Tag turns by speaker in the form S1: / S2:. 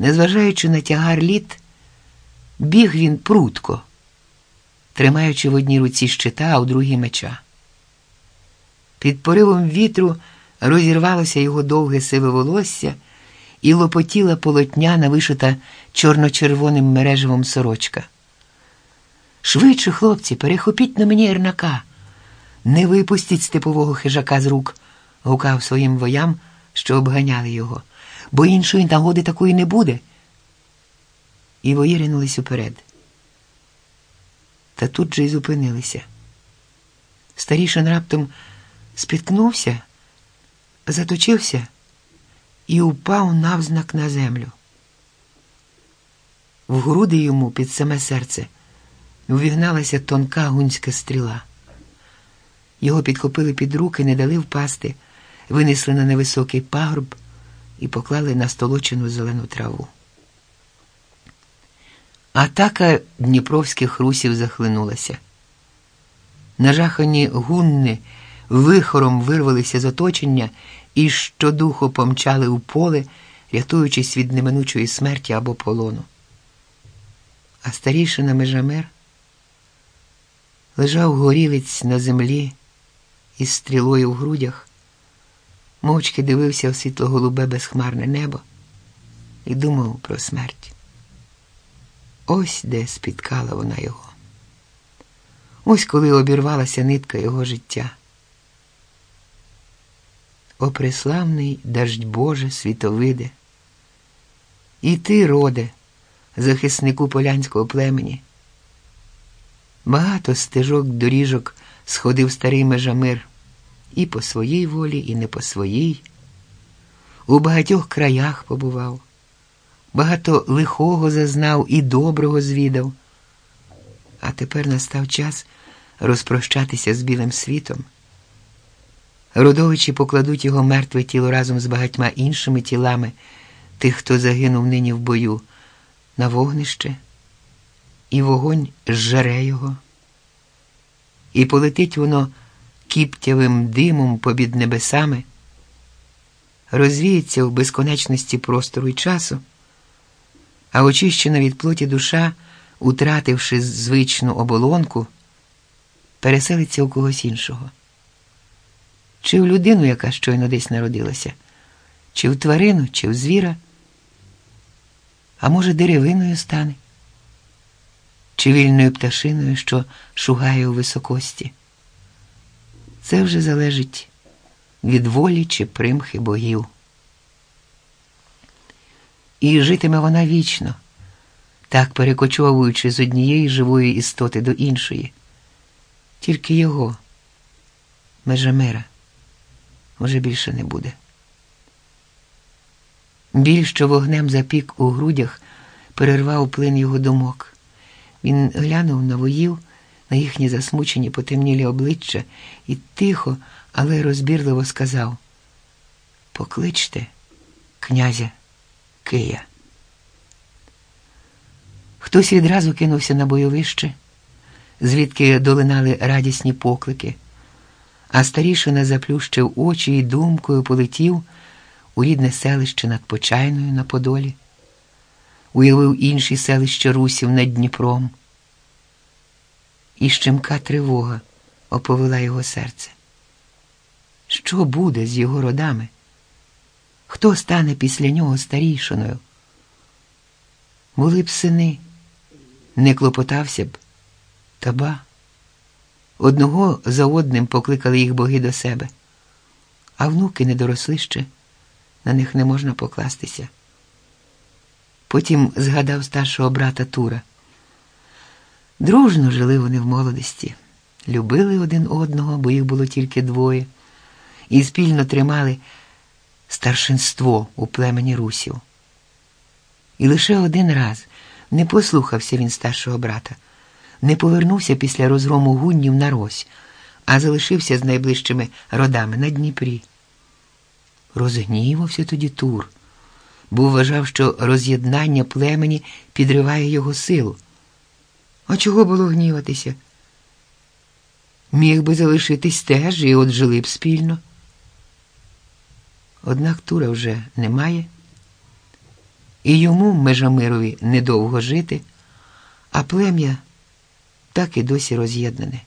S1: Незважаючи на тягар літ, біг він прутко, тримаючи в одній руці щита, а в другій меча. Під поривом вітру розірвалося його довге сиве волосся і лопотіла полотняна, вишита чорно-червоним мереживом сорочка. Швидше, хлопці, перехопіть на мені ернака. Не випустіть степового хижака з рук, гукав своїм воям, що обганяли його, бо іншої нагоди такої не буде. І вої ринулись уперед. Та тут же й зупинилися. Старішин раптом спіткнувся, заточився і упав навзнак на землю. В груди йому під саме серце увігналася тонка гунська стріла. Його підхопили під руки, не дали впасти, винесли на невисокий пагорб і поклали на столочену зелену траву. Атака дніпровських русів захлинулася. Нажахані гунни вихором вирвалися з оточення і щодуху помчали у поле, рятуючись від неминучої смерті або полону. А старішина межамер лежав горілиць на землі із стрілою в грудях, мовчки дивився в світло-голубе безхмарне небо і думав про смерть. Ось де спіткала вона його. Ось коли обірвалася нитка його життя. О преславний дождь Боже світовиде, і ти, роде, захиснику полянського племені. Багато стежок доріжок сходив старий межамир і по своїй волі, і не по своїй. У багатьох краях побував, багато лихого зазнав і доброго звідав. А тепер настав час розпрощатися з білим світом. Родовичі покладуть його мертве тіло разом з багатьма іншими тілами тих, хто загинув нині в бою, на вогнище, і вогонь зжаре його, і полетить воно кіптявим димом побід небесами, розвіється в безконечності простору і часу, а очищена від плоті душа, утративши звичну оболонку, переселиться у когось іншого. Чи в людину, яка щойно десь народилася, чи в тварину, чи в звіра, а може, деревиною стане, чи вільною пташиною, що шугає у високості. Це вже залежить від волі чи примхи богів. І житиме вона вічно, так перекочовуючи з однієї живої істоти до іншої, тільки його, межамира вже більше не буде. Біль, що вогнем запік у грудях, перервав плин його думок. Він глянув на воїв, на їхні засмучені потемнілі обличчя і тихо, але розбірливо сказав: Покличте, князя Кия. Хтось відразу кинувся на бойовище, звідки долинали радісні поклики а старішина заплющив очі і думкою полетів у рідне селище над Почайною на Подолі, уявив інші селища Русів над Дніпром. І щемка тривога оповела його серце. Що буде з його родами? Хто стане після нього старішиною? Були б сини, не клопотався б, та ба. Одного за одним покликали їх боги до себе, а внуки не доросли ще, на них не можна покластися. Потім згадав старшого брата Тура. Дружно жили вони в молодості, любили один одного, бо їх було тільки двоє, і спільно тримали старшинство у племені русів. І лише один раз не послухався він старшого брата не повернувся після розгрому гуннів на Рось, а залишився з найближчими родами на Дніпрі. Розгнівався тоді Тур, бо вважав, що роз'єднання племені підриває його силу. А чого було гніватися? Міг би залишитись теж і от жили б спільно. Однак Тура вже немає. І йому, Межамирові, недовго жити, а плем'я так і досі роз'єднане.